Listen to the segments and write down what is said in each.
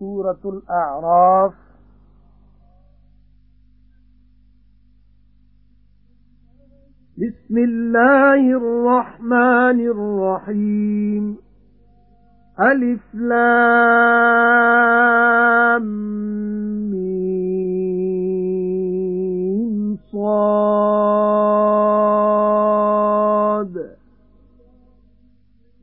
سورة الأعراف. بسم الله الرحمن الرحيم. ألف لام ميم صاد.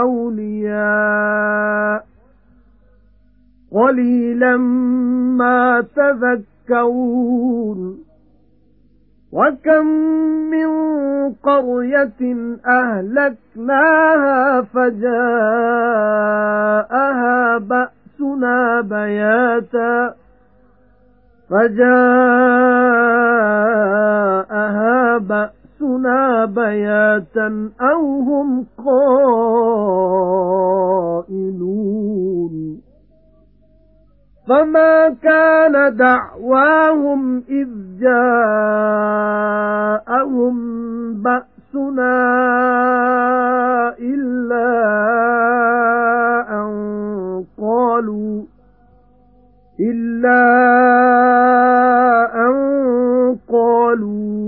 أَوْلِيَاءَ قَلِيلًا مَّا تَذَكَّرُونَ وَكَمْ مِنْ قَرْيَةٍ أَهْلَكْنَاهَا فَجَاءَهَا بَأْسُنَا بَيَاتًا فَجَاءَهَا بَأْسُنَا بَيَاتًا أَوْ هُمْ قَائِلُونَ. فَمَا كَانَ دَعْوَاهُمْ إِذْ جَاءَهُم بَأْسُنَا إِلَّا أَن قَالُوا إِلَّا أَن قَالُوا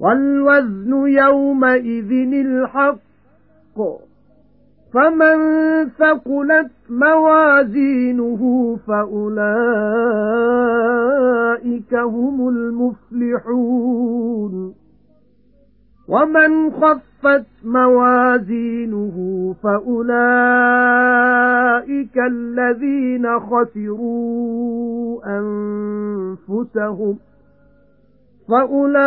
وَالْوَزْنُ يَوْمَئِذٍ الْحَقُّ. فَمَن ثَقُلَتْ مَوَازِينُهُ فَأُولَئِكَ هُمُ الْمُفْلِحُونَ. وَمَنْ خَفَّتْ مَوَازِينُهُ فَأُولَئِكَ الَّذِينَ خَسِرُوا أَنفُسَهُمْ. فَأُولَئِكَ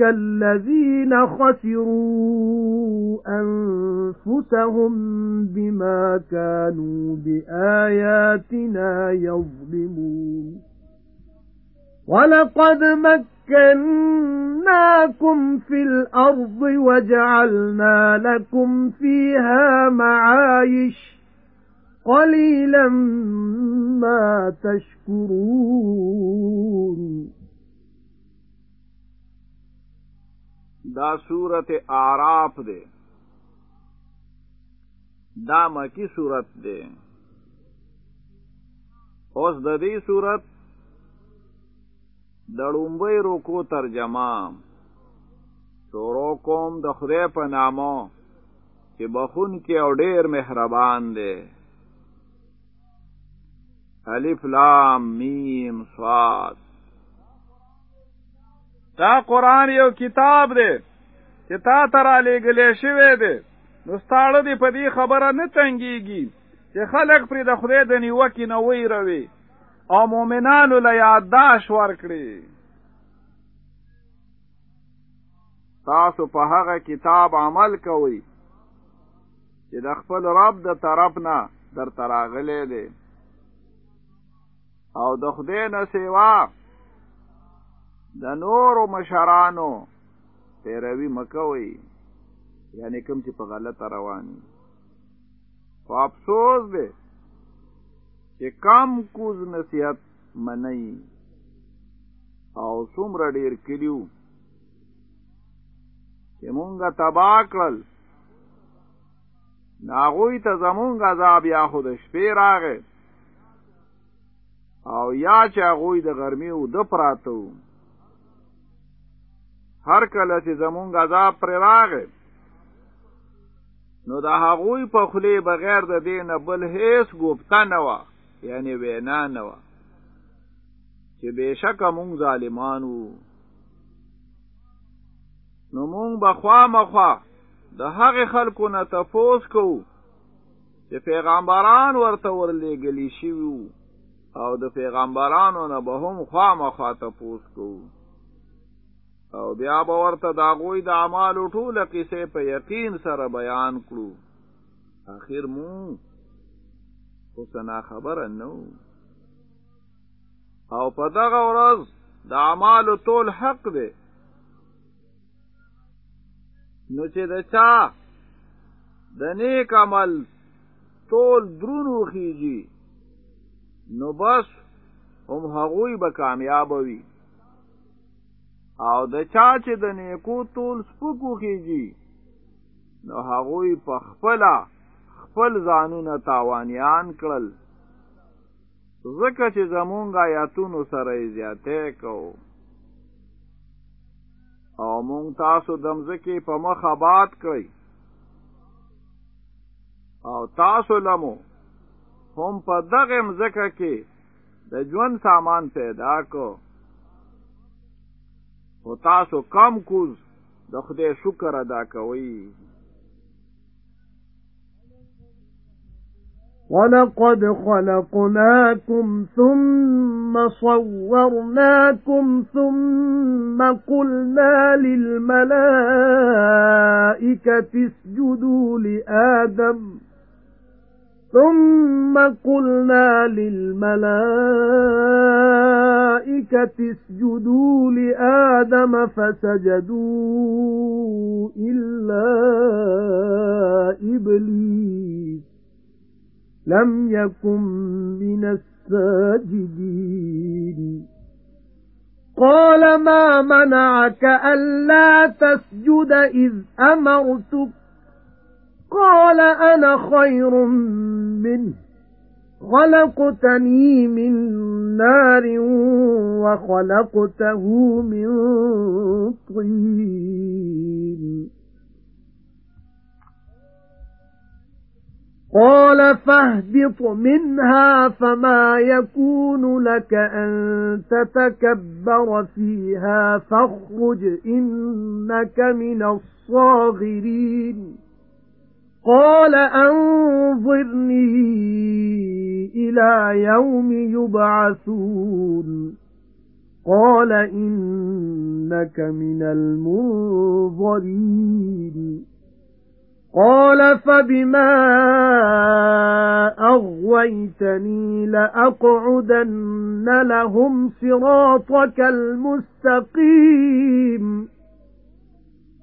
الَّذِينَ خَسِرُوا أَنفُسَهُم بِمَا كَانُوا بِآيَاتِنَا يَظْلِمُونَ وَلَقَدْ مَكَّنَّاكُمْ فِي الْأَرْضِ وَجَعَلْنَا لَكُمْ فِيهَا مَعَايِشَ قَلِيلًا مَا تَشْكُرُونَ. دا سورت اعراف ده دا مکی سورت ده اوس د دې سورت د لومبۍ روکو ترجمه. شروع کوم د خدای په نامه چې بخښونکی او ډېر مهربان دی الف لام میم صاد دا قران یو کتاب دی چې تا ته رالېګلی شوی دی. نو ستا زړه دې په دې خبره نه تنګيږي چې خلق پر د خدای د نیوکې نه وی روي او مؤمنانو له یاداش ورکړي. تاسو په هغه کتاب عمل کوئ چې د خپل رب د طرف نه در تراغلې دی او د خدای نه سیوا د نورو مشرانو پیروي مکوي یعنی کوم چې په غلطه رواني خو افسوس دی چې کم کوز نصیحت منئ. او څومره ډیر کلیو چې مونږه تبا کړل. ناغوی ته زمونږ عذاب یا خود شپې راغې او یا چې هغوی د غرمې او د پراتو هر کله چې زمونږ عذاب پر راغې نو د هغوی په خله بغیر د دین بل هیڅ ګوپتا نه و یعنی وینا نه و چې بشک مونږ ظالمانو نو مونږ به خوا مخوا د هغه خلکو نه تفوس کوو چې پیغمبران ورته ورلېګلی شي او د پیغمبرانو نه به هم خوا مخوا تفوس کوو. او بیا به ورته د هغوی د اعمالو ټوله قصې په یقین سره بیان کړو. اخر مو اوسنا خبره نو او په دغه ورځ د اعمالو ټول حق دی. نو چې د چا د نیک عمل ټول درونو خيږي نو بس هم هغوی به کامیاب وي. او د چا چې د نیکو ټول سپکو خيږي نو هغوی په خپل خپل ځانونه تاوانیان کړل. ځکه چې زمونږ آیاتونو سره زیاتې کو او مونږ تاسو د مځکې په مخ آباد کړی او تاسو لمو هم په دغه مځکه کې د ژوند سامان پیدا کو او تاسو کم کوز د خدای شکر ادا کوئ وَلَقَدْ خَلَقْنَاكُمْ ثُمَّ صَوَّرْنَاكُمْ ثُمَّ قُلْنَا لِلْمَلَائِكَةِ اسْجُدُوا لِآدَمَ ثُمَّ قُلْنَا لِلْمَلَائِكَةِ اسْجُدُوا لِآدَمَ فَسَجَدُوا إِلَّا إِبْلِيسَ لَمْ يَكُنْ مِنَ السَّاجِدِينَ قَالَ مَا مَنَعَكَ أَلَّا تَسْجُدَ إِذْ أَمَرْتُكَ قَالَ أَنَا خَيْرٌ مِنْهُ. خَلَقْتَنِي مِنْ نَارٍ وَخَلَقْتَهُ مِنْ طِينٍ. قَالَ فَاهْبِطْ مِنْهَا فَمَا يَكُونُ لَكَ أَن تَتَكَبَّرَ فِيهَا فَاخْرُجْ إِنَّكَ مِنَ الصَّاغِرِينَ. قَالَ أَنظِرْنِي إِلَى يَوْمِ يُبْعَثُونَ. قَالَ إِنَّكَ مِنَ الْمُنظَرِينَ. قَالَ فَبِمَا أَغْوَيْتَنِي لَأَقْعُدَنَّ لَهُمْ صِرَاطَكَ الْمُسْتَقِيمَ.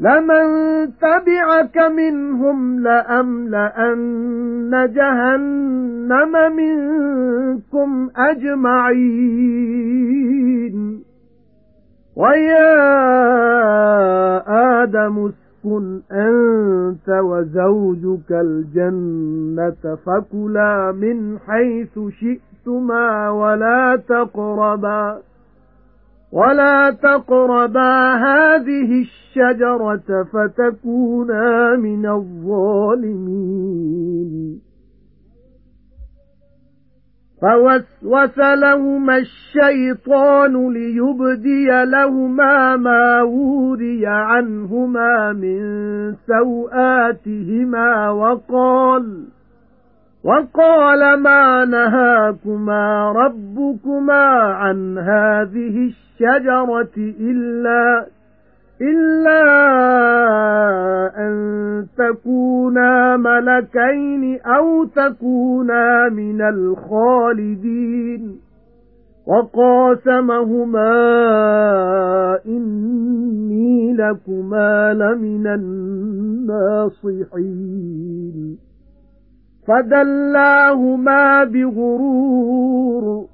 لَمَن تَبِعَكَ مِنْهُمْ لَأَمْلَأَنَّ جَهَنَّمَ مِنكُمْ أَجْمَعِينَ. وَيَا آدَمُ اسْكُنْ أَنْتَ وَزَوْجُكَ الْجَنَّةَ فَكُلَا مِنْ حَيْثُ شِئْتُمَا وَلَا تَقْرَبَا. وَلَا تَقْرَبَا هَذِهِ الشَّجَرَةَ فَتَكُونَا مِنَ الظَّالِمِينَ. فَوَسْوَسَ لَهُمَا الشَّيْطَانُ لِيُبْدِيَ لَهُمَا مَا وُورِيَ عَنْهُمَا مِنْ سَوْآتِهِمَا وَقَالَ وَقَالَ مَا نَهَاكُمَا رَبُّكُمَا عَنْ هَذِهِ الشَّجَرَةِ إِلَّا إِلَّا أَن تَكُونَا مَلَكَيْنِ أَوْ تَكُونَا مِنَ الْخَالِدِينَ. وَقَاسَمَهُمَا إِنِّي لَكُمَا لَمِنَ النَّاصِحِينَ. فَدَلَّاهُمَا بِغُرُورٍ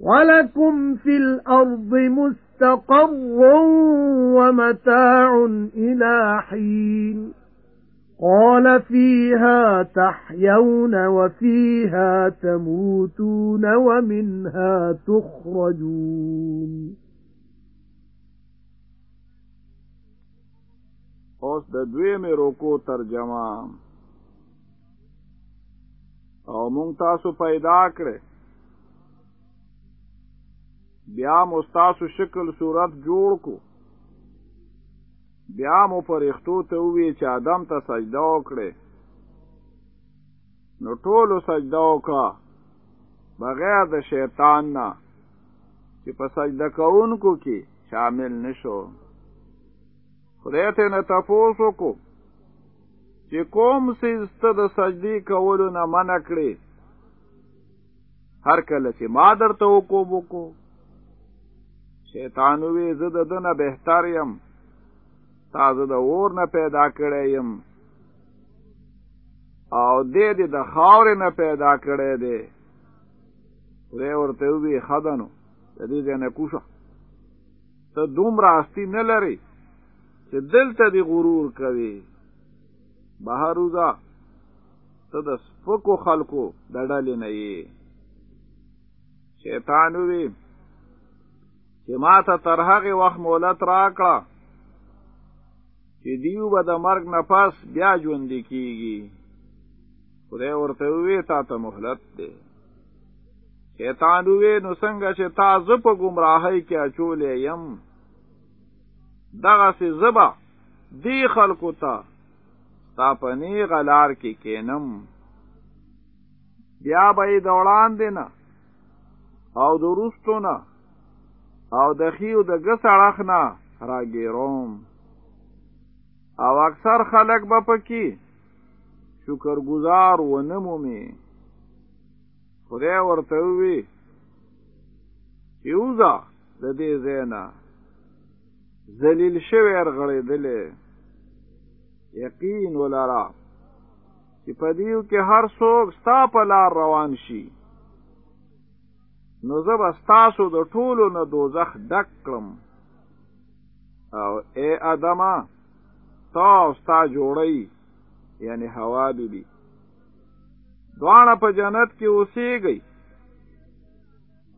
وَلَكُمْ فِي الْأَرْضِ مُسْتَقَرٌّ وَمَتَاعٌ إِلَى حِينٍ قَالَ فِيهَا تَحْيَوْنَ وَفِيهَا تَمُوتُونَ وَمِنْهَا تُخْرَجُونَ اوس د دویمې روکو ترجمه. أو مونږ تاسو پیدا کړې بیا مستاسو شکل صورت جوړ کو. بیا مو پرښتو ته وی چې ادم ته سجده وکړي نو ټولو سجده وکړه بغیر د شیطان نه چې په سجده کوونکو کې شامل نشو خدای ته نه تاسو کو چې کوم سیسته د سجدي کولو نه منع کړي هر کله چې ما درته وکوبو شیطان وی زه د دنه بهتر یم. تازه د اور نه پیدا کړی یم. او دې دې د خاورې نه پیدا کړی دی. خدای ورته وی خدانو د دې نه کوشه ته دومره استی نه لري چې دلته دی غرور کوي بهر وزا ته د سپکو خلکو د ډلې نه یې. شیطان وی چې ما ته تر هغه وخت مولت راکړه چې دیو به د مرګ نه پس بیا ژوند کیږي. خدای ورته وی تا ته مهلت دی. شیطان وی نو څنګه چې تا زه په گمراهۍ کې اچولې يم دغه سي زبا دی خلکو ته تا پنی غلار کې کینم. بیا به د وړاندې نه او درستو نه او د خیو د ګسړخ نه راګیروم. او اکثر خلک به پکې شکرګزار و نمومي خدای ورته وی یوزا د دې ځای نه ذلیل شوی ارغړېدلې یقین ولرا چې په دیو کې هر څوک ستا په لار روان شي نو زه به ستاسو د ټولو نه دوزخ ډک کړم. او اے ادمه تا او ستا جوړی یعنی حوا بیبي دوانه په جنت کې اوسېږي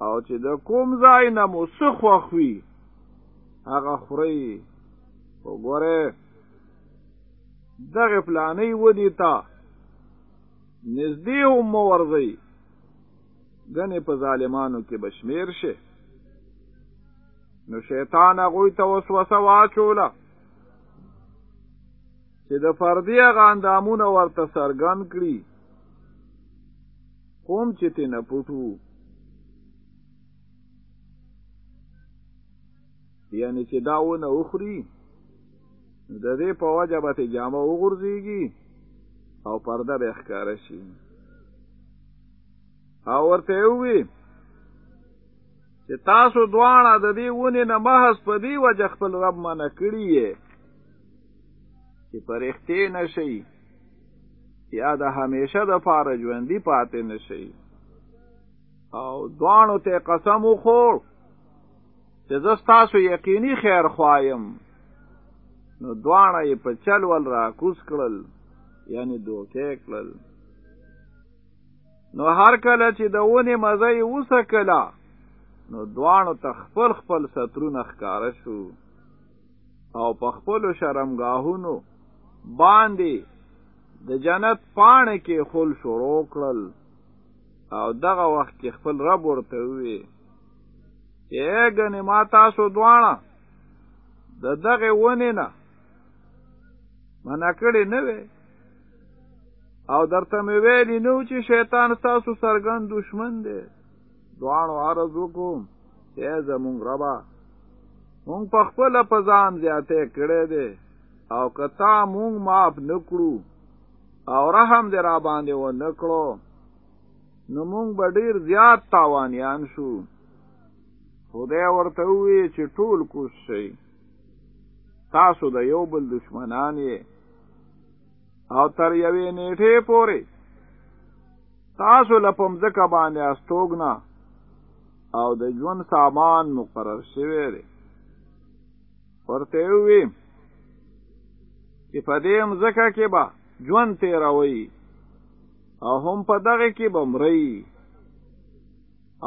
او چې د کوم ځای نه مو سخوخوي هغه خوري وګوره دغه پلانې ودی تا نږدې هم ورځي غنې په ظالمانو کې بشمیر شه نو شیطان هغه ته وسوسه واچوله. چې د فردي غاندامونه ورته سرګن کړي. کوم چې تی نه پټو. یعنی چې داونه اخري. د دې په وجه به جامه وغورځيږي او پرده به ښکار شي او ورته وی چې تاسو دواړه د دې ونې نه محض په دې وجه خپل رب منع کړی یې چې پرختې نشي یا د همیشه د پاره ژوندۍ پاتې نشي او دوانو ته قسم وخور چې زه ستاسو یقیني خیر خوایم نو دوانه یې په چل ول را کوز کړل یعنی دوکه کړل نو هر کله چې د ونې مزه یې وسکله نو دوانو ته خپل خپل سترونه ښکاره شو. او په خپلو شرمګاهونو باندې د جنت پاڼه کې خل شروع کړل. او دغه وخت کې خپل رب ورته وی یګنې ما تاسو دوانه د دغه ونې نه منع کړی نه وې او درته مې ویلی نو چې شیطان تاسو سرګن دشمن دی. دوانو عرض وکړو چې زمونږ ربا مونږ په خپل په ځان زیاتې کړې دي او که تا مونږ معاف نکړو او رحم دې را باندې و نکړو نو مونږ به ډیر زیات تاوانیان شو. خدای ورته وی چې ټول کوز شئ تاسو د یو بل دشمنان یې او تر یوې نیټې پورې. تاسو لپم ځکه باندې استوګنا او د ژوند سامان مقرر شوی دی. ورته وی چې په دې مځکه کې به ژوند تیروي او هم په دغه کې به مري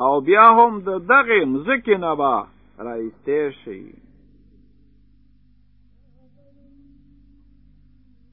او بیا هم د دغه مځکې نه به رایسته شي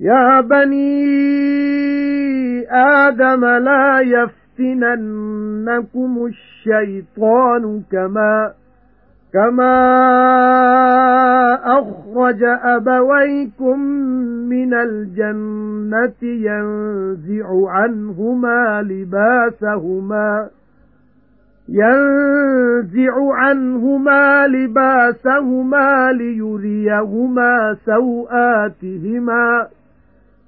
يا بني آدم لا يفتننكم الشيطان كما كما أخرج أبويكم من الجنة ينزع عنهما لباسهما ينزع عنهما لباسهما ليريهما سوآتهما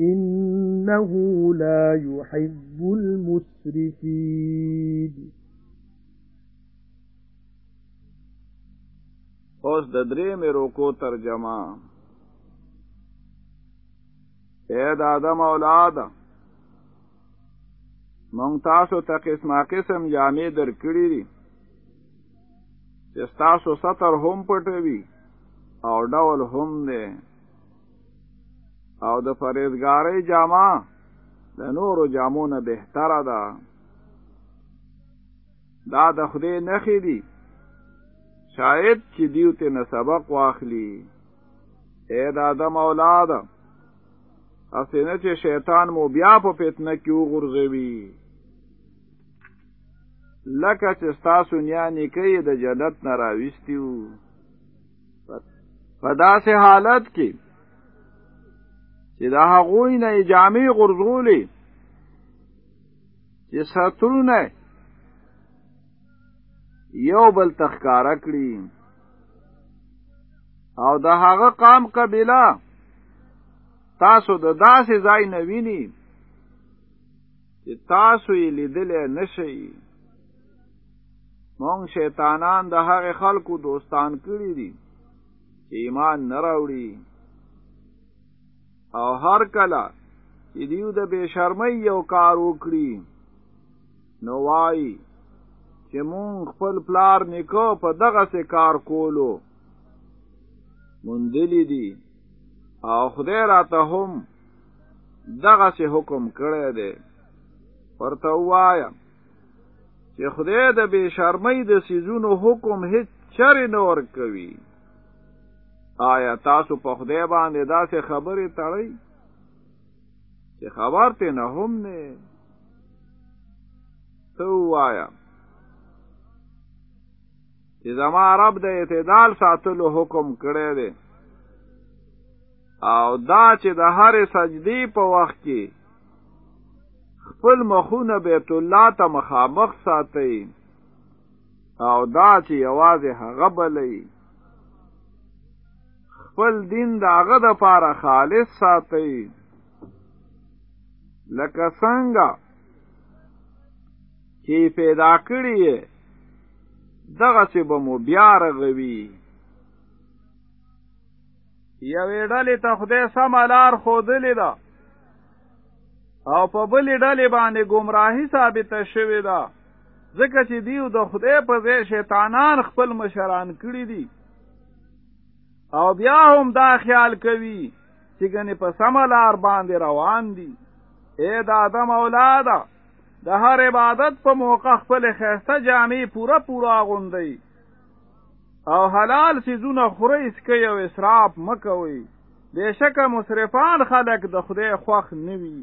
إِنَّهُ لَا يُحِبُّ الْمُسْرِفِينَ. اوس د درې مې روکو ترجمه. اے د آدم اولاد مونږ تاسو ته قسمه قسم جامې درکړي دي چې تاسو ستر هم پټوي او ډول هم دی او د فریضګاری جامه د نورو جامو نه بهتره ده. دا د خدای نخې دي. شاید چې دیو ته نه سبق واخلي. اے د آدم اولاد اسینه چې شیطان مو بیا په فتنه کې وغورځوي. لکه چې ستاسو نیا نیکي د جنت نه راوستیو په داسې حالت کې چې د هغوی نه جامې غرزولې چې سترونه یو بل تخکارا کړي. او د هغه قام قبیله تاسو د داسې ځای نه ویني چې تاسو یې لیدل نشئ مونږ شیطانان د هغه خلکو دوستان کړی دي چې ایمان نه راوړي او هر کله چې دیو د بے شرمۍ یو کار وکړي نو وای چې مونږ خپل پلار نیکو په دغسې کار کولو. مندلی دي. او خدای راته هم دغسې حکم کړی دی. ورته وایم چې خدای د بے شرمۍ د څیزونو حکم هیڅ چرې نه ور کوي آیا تاسو په خدای باندې داسې خبرې تړئ؟ چې خبر ته نه هم نه تو وایا چې زما رب د اعتدال ساتلو حکم کړی دی. او دا چې د هر سجدی په وخت کې خپل مخونه بیت الله ته مخامخ ساتي او دا چې یوازې هغه بلې خپل دین داغه د پاره خالص ساتي لکه څنګه چې پیدا کړی دغه چې به مو بیا رغوي. یوې ډلې ته خدای سم لار خودلې ده او په بلې ډلې باندې گمراهی ثابته شوې ده ځکه چې دیو د خدای په ځای شیطانان خپل مشران کړی دي او بیا هم دا خیال کوي چې ګنې په سم لار باندې روان دي. اے د آدم اولاده د هر عبادت په موقع خپلې ښایسته جامې پورا پورا اغوندئ او حلال سيزونه خوري اسکي او اسراف مکوي بشکه مصرفان خلق د خدای خوخ نوي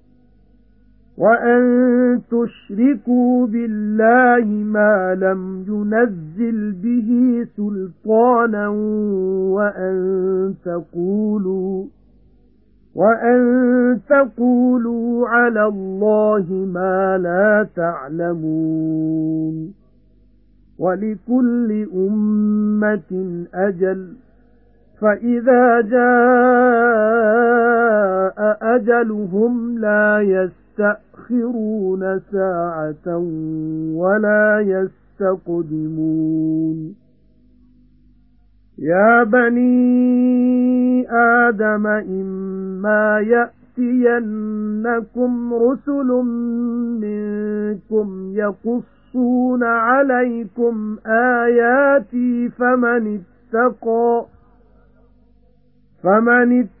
وَأَن تُشْرِكُوا بِاللَّهِ مَا لَمْ يُنَزِّلْ بِهِ سُلْطَانًا وَأَن تَقُولُوا وَأَن تَقُولُوا عَلَى اللَّهِ مَا لَا تَعْلَمُونَ وَلِكُلِّ أُمَّةٍ أَجَلٌ فَإِذَا جَاءَ أَجَلُهُمْ لَا يَسْتَأْخِرُونَ سَاعَةً وَلَا يَسْتَقْدِمُونَ. يَا بَنِي آدَمَ إِمَّا يَأْتِيَنَّكُمْ رُسُلٌ مِنْكُمْ يَقُصُّونَ عَلَيْكُمْ آيَاتِي فَمَنِ اتَّقَى فَمَنِ اتقى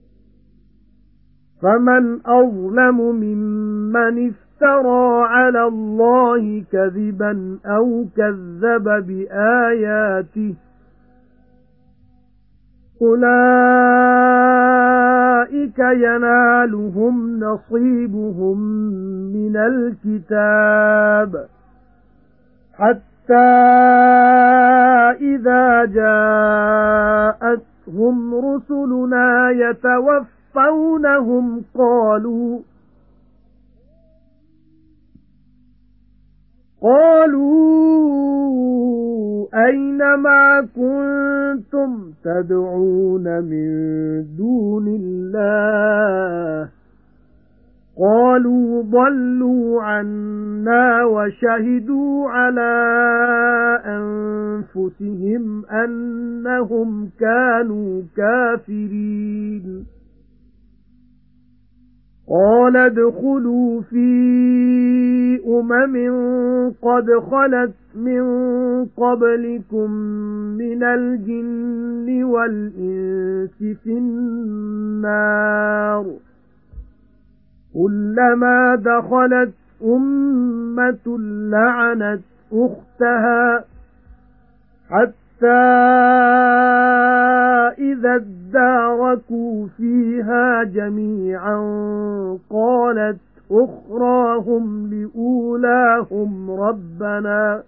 فَمَنْ أَظْلَمُ مِمَّنِ افْتَرَى عَلَى اللَّهِ كَذِبًا أَوْ كَذَّبَ بِآيَاتِهِ أُولَئِكَ يَنَالُهُمْ نَصِيبُهُم مِنَ الْكِتَابِ حَتَّى إِذَا جَاءَتْهُمْ رُسُلُنَا يَتَوَفَّوْنَهُمْ قَالُوا قَالُوا أَيْنَ مَا كُنتُمْ تَدْعُونَ مِن دُونِ اللَّهِ قَالُوا ضَلُّوا عَنَّا وَشَهِدُوا عَلَى أَنفُسِهِمْ أَنَّهُمْ كَانُوا كَافِرِينَ قَالَ ادْخُلُوا فِي أُمَمٍ قَدْ خَلَتْ مِنْ قَبْلِكُمْ مِنَ الْجِنِّ وَالْإِنسِ فِي النَّارِ. كُلَّمَا دَخَلَتْ أُمَّةٌ لَعَنَتْ أُخْتَهَا حَتَّى إِذَا ادَّارَكُوا فِيهَا جَمِيعًا قَالَتْ أُخْرَاهُمْ لِأُولَاهُمْ رَبَّنَا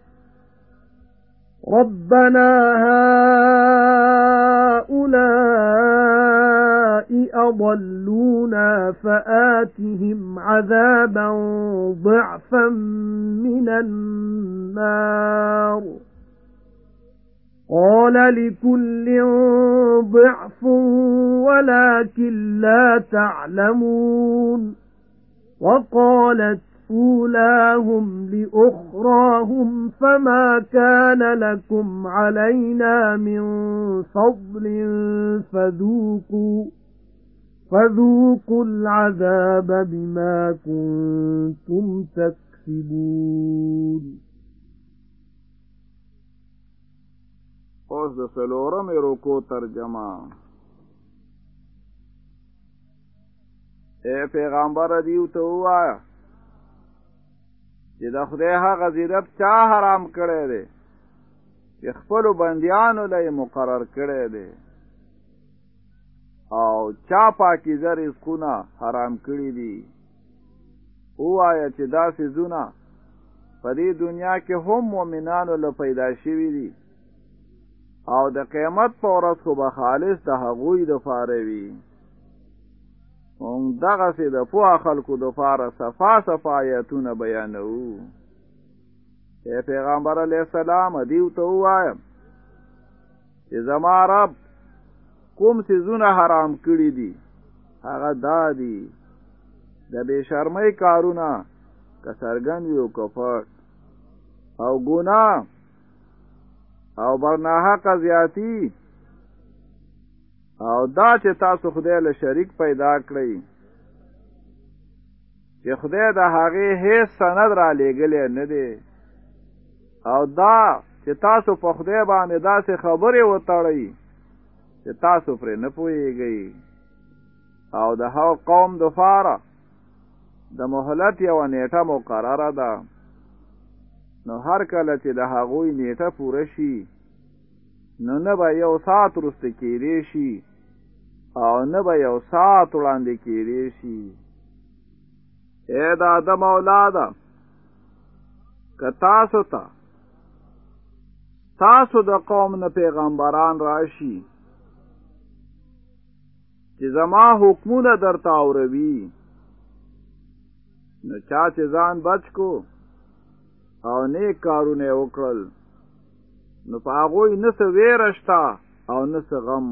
رَبَّنَا هَؤُلَاءِ أَضَلُّونَا فَآتِهِمْ عَذَابًا ضِعْفًا مِنَ النَّارِ قَالَ لِكُلٍّ ضِعْفٌ وَلَكِن لَّا تَعْلَمُونَ. وَقَالَتْ أُولَاهُمْ لِأُخْرَاهُمْ فَمَا كَانَ لَكُمْ عَلَيْنَا مِنْ فَضْلٍ فَذُوقُوا فَذُوقُوا الْعَذَابَ بِمَا كُنتُمْ تَكْسِبُونَ. اوس د سلورم رکو ترجمه. اے پیغمبر دیو ته وایا چې د خدای هغه زینت چا حرام کړی دی؟ چې خپل بندیانو لای مقرر کړی دی. او چا پاکی زر رزقونه حرام کړی دي؟ وایا چې دا څیزونه په دې دنیا کې هم مؤمنانو له پیدا شوي دي او د قیامت په ورځ خو به خالص د هغوی دپاره وي. او دغسې د پوها خلکو دپاره صفا صفا آیاتونه بیانو اے پیغمبر علی السلام دیو ته وایم چې زما رب کوم څیزونه حرام کړی دي هغه دادي د بے شرمۍ کارونه کسرګن یو کفر او ګناه او برناحق زیاتی. او دا چې تاسو خدای له شریک پیدا کړی. چې خدای د هغه هیڅ سند را لېږلې نه دی. او دا چې تاسو په خدای باندې داسې خبرې وتړئ چې تاسو پرې نه پوهیږئ او د هغه قوم دپاره د مهلت یو نیټه مقرره ده نو هر کله چې د هغوی نیټه پوره شي نو نه به یو ساعت وروسته کېدی شي او نه به یو ساعت وړاندې کېدی شي. اے د آدم اولاده که تاسو ته تاسو د قوم نه پیغمبران راشي چې زما حکمونه درته اوروي نو چا چې ځان بچ کو او نیک کارونه وکړل. نو په هغه نه څه ویرشتا او نه څه غم